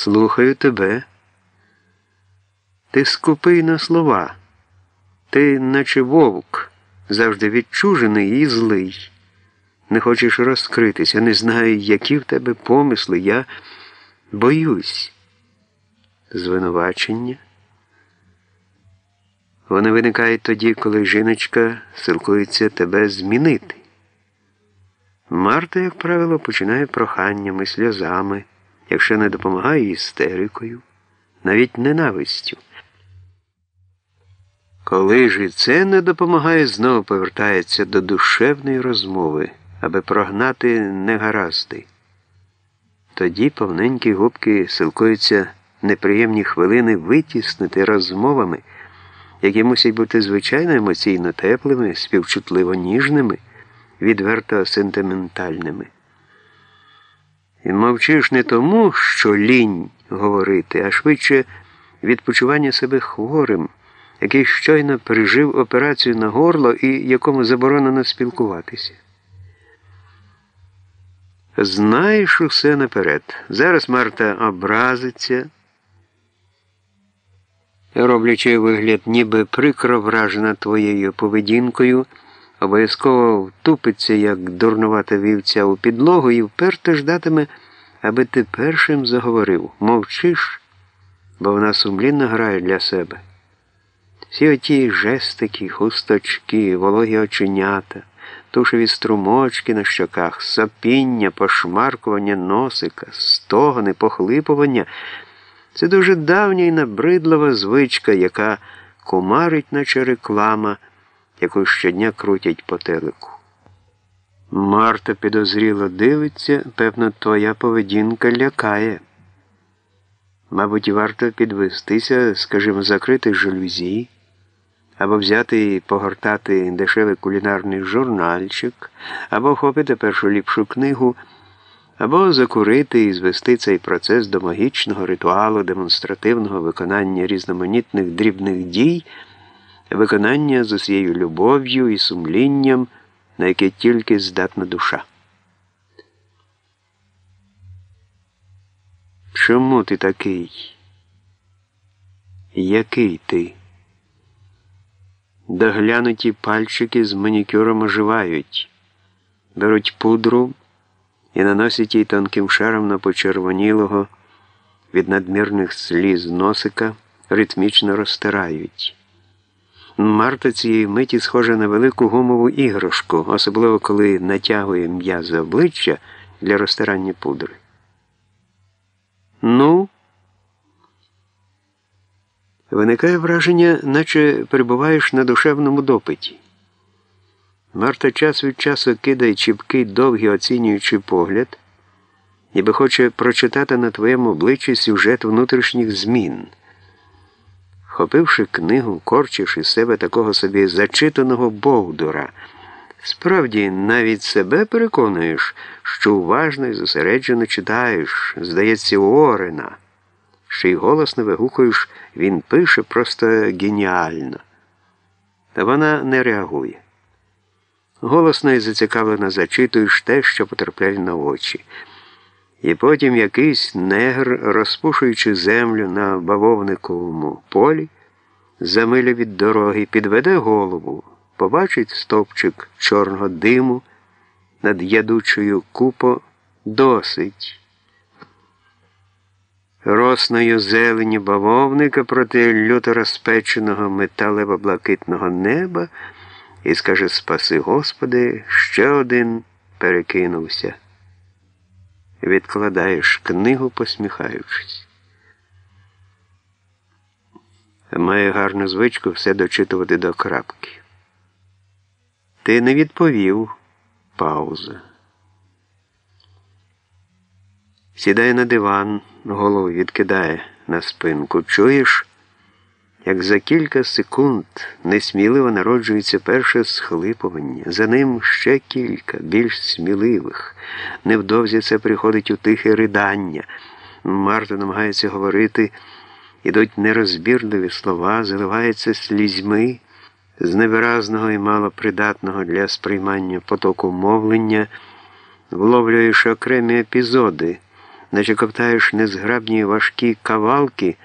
Слухаю тебе. Ти скупий на слова. Ти, наче вовк, завжди відчужений і злий. Не хочеш розкритися, не знаю, які в тебе помисли. Я боюсь. Звинувачення. Вони виникають тоді, коли жіночка силкується тебе змінити. Марта, як правило, починає проханнями, сльозами, якщо не допомагає істерикою, навіть ненавистю. Коли ж і це не допомагає, знову повертається до душевної розмови, аби прогнати негаразди. Тоді повненькі губки силкуються неприємні хвилини витіснити розмовами, які мусять бути звичайно емоційно теплими, співчутливо ніжними, відверто сентиментальними. І мовчиш не тому, що лінь говорити, а швидше відпочивання себе хворим який щойно пережив операцію на горло і якому заборонено спілкуватися. Знаєш усе наперед. Зараз Марта образиться, роблячи вигляд, ніби прикро вражена твоєю поведінкою, обов'язково втупиться, як дурнувата вівця у підлогу, і вперто ждатиме, аби ти першим заговорив. Мовчиш, бо вона сумлінно грає для себе. Всі оті жестики, хусточки, вологі оченята, тушеві струмочки на щоках, сопіння, пошмаркування носика, стогони, похлипування це дуже давня і набридлива звичка, яка кумарить, наче реклама, яку щодня крутять по телеку. Марта підозріло дивиться, певно, твоя поведінка лякає. Мабуть, варто підвестися, скажімо, закрити жалюзі або взяти і погортати дешевий кулінарний журнальчик, або вхопити першу ліпшу книгу, або закурити і звести цей процес до магічного ритуалу демонстративного виконання різноманітних дрібних дій, виконання з усією любов'ю і сумлінням, на яке тільки здатна душа. Чому ти такий? Який ти? Доглянуті пальчики з манікюром оживають, беруть пудру і наносять їй тонким шаром на почервонілого від надмірних сліз носика, ритмічно розтирають. Марта цієї миті схожа на велику гумову іграшку, особливо коли натягує м'язи обличчя для розтирання пудри. Ну, Виникає враження, наче перебуваєш на душевному допиті. Марта час від часу кидає чіпкий довгий оцінюючий погляд, ніби хоче прочитати на твоєму обличчі сюжет внутрішніх змін. Хопивши книгу, корчиш із себе такого собі зачитаного Бовдура, справді навіть себе переконуєш, що уважно і зосереджено читаєш, здається, Орена ще й голосно вигукуєш, він пише просто геніально. Та вона не реагує. Голосно і зацікавлено зачитуєш те, що потрапляє на очі. І потім якийсь негр, розпушуючи землю на бавовниковому полі, за милю від дороги, підведе голову, побачить стовпчик чорного диму над ядучою купо досить росною зелені бавовника проти люто розпеченого металево-блакитного неба і скаже Спаси Господи, ще один перекинувся. Відкладаєш книгу, посміхаючись. Має гарну звичку все дочитувати до крапки. Ти не відповів пауза. Сідає на диван, голову відкидає на спинку. Чуєш, як за кілька секунд несміливо народжується перше схлипування, за ним ще кілька, більш сміливих. Невдовзі це приходить у тихе ридання. Марта намагається говорити, ідуть нерозбірливі слова, заливаються слізьми з невиразного і малопридатного для сприймання потоку мовлення, вловлюєш окремі епізоди наче ковтаєш незграбні важкі кавалки.